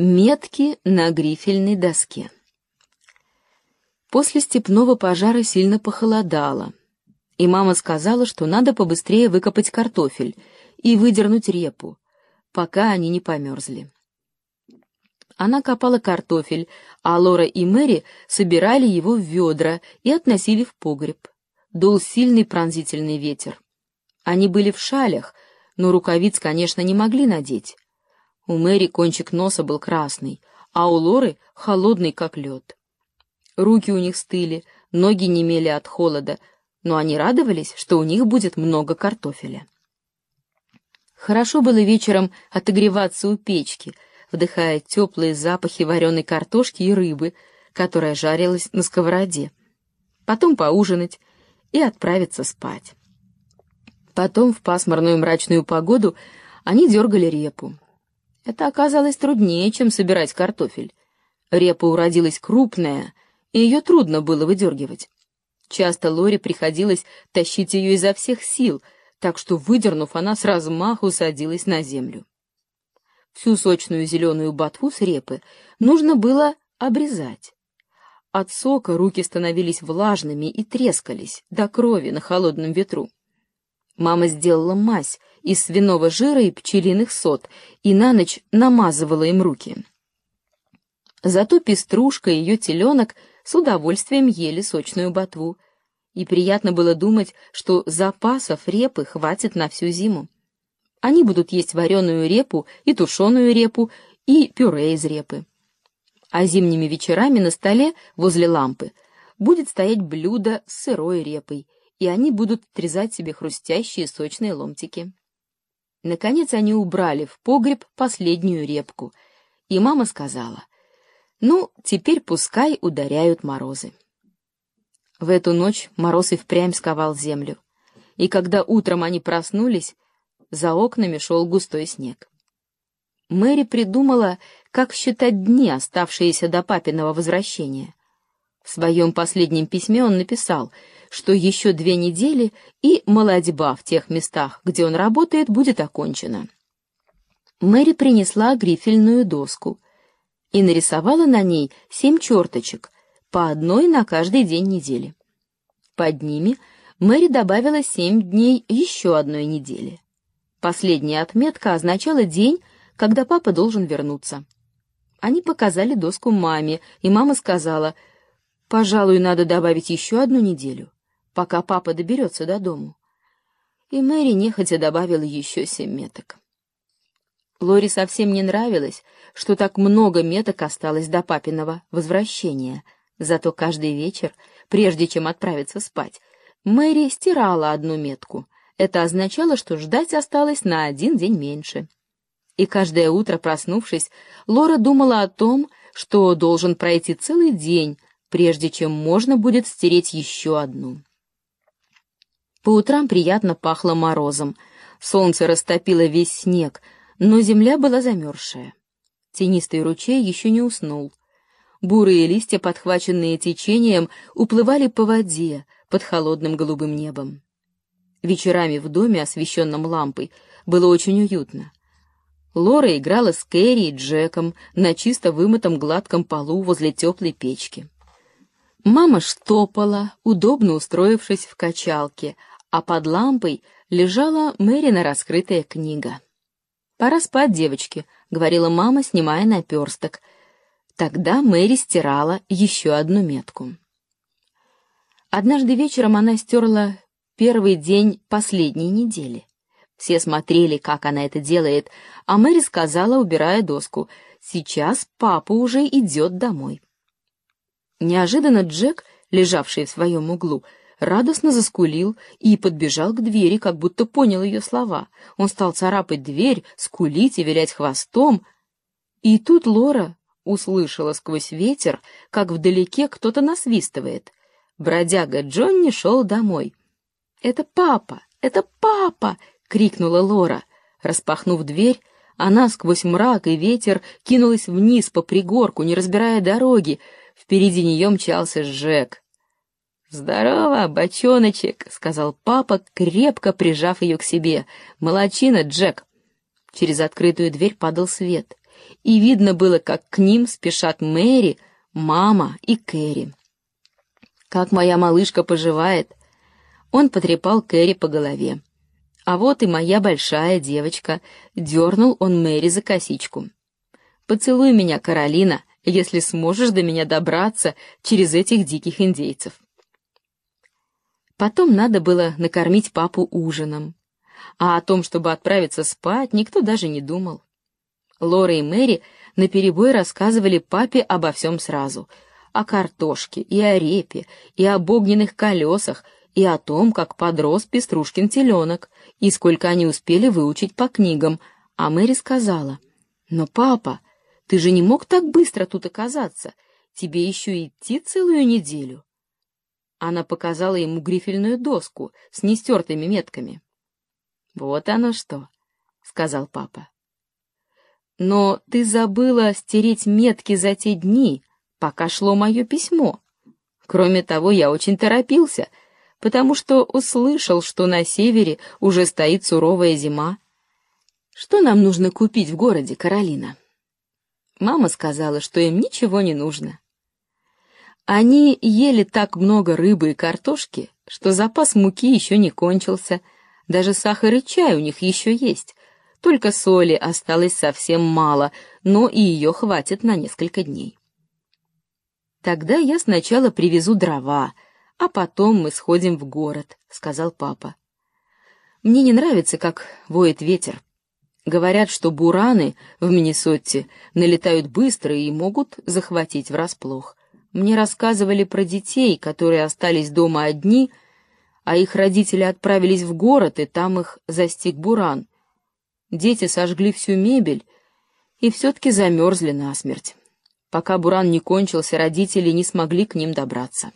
Метки на грифельной доске. После степного пожара сильно похолодало, и мама сказала, что надо побыстрее выкопать картофель и выдернуть репу, пока они не померзли. Она копала картофель, а Лора и Мэри собирали его в ведра и относили в погреб. Дул сильный пронзительный ветер. Они были в шалях, но рукавиц, конечно, не могли надеть. У Мэри кончик носа был красный, а у Лоры холодный, как лед. Руки у них стыли, ноги немели от холода, но они радовались, что у них будет много картофеля. Хорошо было вечером отогреваться у печки, вдыхая теплые запахи вареной картошки и рыбы, которая жарилась на сковороде. Потом поужинать и отправиться спать. Потом в пасмурную мрачную погоду они дергали репу, это оказалось труднее, чем собирать картофель. Репа уродилась крупная, и ее трудно было выдергивать. Часто Лоре приходилось тащить ее изо всех сил, так что, выдернув, она с размаху садилась на землю. Всю сочную зеленую ботву с репы нужно было обрезать. От сока руки становились влажными и трескались до крови на холодном ветру. Мама сделала мазь из свиного жира и пчелиных сот и на ночь намазывала им руки. Зато пеструшка и ее теленок с удовольствием ели сочную ботву, и приятно было думать, что запасов репы хватит на всю зиму. Они будут есть вареную репу и тушеную репу и пюре из репы. А зимними вечерами на столе возле лампы будет стоять блюдо с сырой репой — и они будут отрезать себе хрустящие сочные ломтики. Наконец они убрали в погреб последнюю репку, и мама сказала, «Ну, теперь пускай ударяют морозы». В эту ночь мороз и впрямь сковал землю, и когда утром они проснулись, за окнами шел густой снег. Мэри придумала, как считать дни, оставшиеся до папиного возвращения. В своем последнем письме он написал — что еще две недели, и молодьба в тех местах, где он работает, будет окончена. Мэри принесла грифельную доску и нарисовала на ней семь черточек, по одной на каждый день недели. Под ними Мэри добавила семь дней еще одной недели. Последняя отметка означала день, когда папа должен вернуться. Они показали доску маме, и мама сказала, «Пожалуй, надо добавить еще одну неделю» пока папа доберется до дому. И Мэри нехотя добавила еще семь меток. Лори совсем не нравилось, что так много меток осталось до папиного возвращения, зато каждый вечер, прежде чем отправиться спать, Мэри стирала одну метку. Это означало, что ждать осталось на один день меньше. И каждое утро, проснувшись, Лора думала о том, что должен пройти целый день, прежде чем можно будет стереть еще одну. По утрам приятно пахло морозом. Солнце растопило весь снег, но земля была замерзшая. Тенистый ручей еще не уснул. Бурые листья, подхваченные течением, уплывали по воде под холодным голубым небом. Вечерами в доме, освещенном лампой, было очень уютно. Лора играла с Кэрри и Джеком на чисто вымытом гладком полу возле теплой печки. Мама штопала, удобно устроившись в качалке, а под лампой лежала Мэрина раскрытая книга. «Пора спать, девочки», — говорила мама, снимая наперсток. Тогда Мэри стирала еще одну метку. Однажды вечером она стерла первый день последней недели. Все смотрели, как она это делает, а Мэри сказала, убирая доску, «Сейчас папа уже идет домой». Неожиданно Джек, лежавший в своем углу, радостно заскулил и подбежал к двери, как будто понял ее слова. Он стал царапать дверь, скулить и вилять хвостом. И тут Лора услышала сквозь ветер, как вдалеке кто-то насвистывает. Бродяга Джонни шел домой. «Это папа! Это папа!» — крикнула Лора. Распахнув дверь, она сквозь мрак и ветер кинулась вниз по пригорку, не разбирая дороги. Впереди нее мчался Жек. «Здорово, бочоночек», — сказал папа, крепко прижав ее к себе. «Молодчина, Джек». Через открытую дверь падал свет, и видно было, как к ним спешат Мэри, мама и Кэрри. «Как моя малышка поживает?» Он потрепал Кэрри по голове. «А вот и моя большая девочка», — дернул он Мэри за косичку. «Поцелуй меня, Каролина, если сможешь до меня добраться через этих диких индейцев». Потом надо было накормить папу ужином. А о том, чтобы отправиться спать, никто даже не думал. Лора и Мэри наперебой рассказывали папе обо всем сразу. О картошке, и о репе, и об огненных колесах, и о том, как подрос Пеструшкин теленок, и сколько они успели выучить по книгам. А Мэри сказала, «Но, папа, ты же не мог так быстро тут оказаться. Тебе еще идти целую неделю». Она показала ему грифельную доску с нестертыми метками. «Вот оно что», — сказал папа. «Но ты забыла стереть метки за те дни, пока шло мое письмо. Кроме того, я очень торопился, потому что услышал, что на севере уже стоит суровая зима. Что нам нужно купить в городе, Каролина?» Мама сказала, что им ничего не нужно. Они ели так много рыбы и картошки, что запас муки еще не кончился, даже сахар и чай у них еще есть. Только соли осталось совсем мало, но и ее хватит на несколько дней. Тогда я сначала привезу дрова, а потом мы сходим в город, сказал папа. Мне не нравится, как воет ветер. Говорят, что бураны в Миннесоте налетают быстро и могут захватить врасплох. Мне рассказывали про детей, которые остались дома одни, а их родители отправились в город, и там их застиг буран. Дети сожгли всю мебель и все-таки замерзли насмерть. Пока буран не кончился, родители не смогли к ним добраться.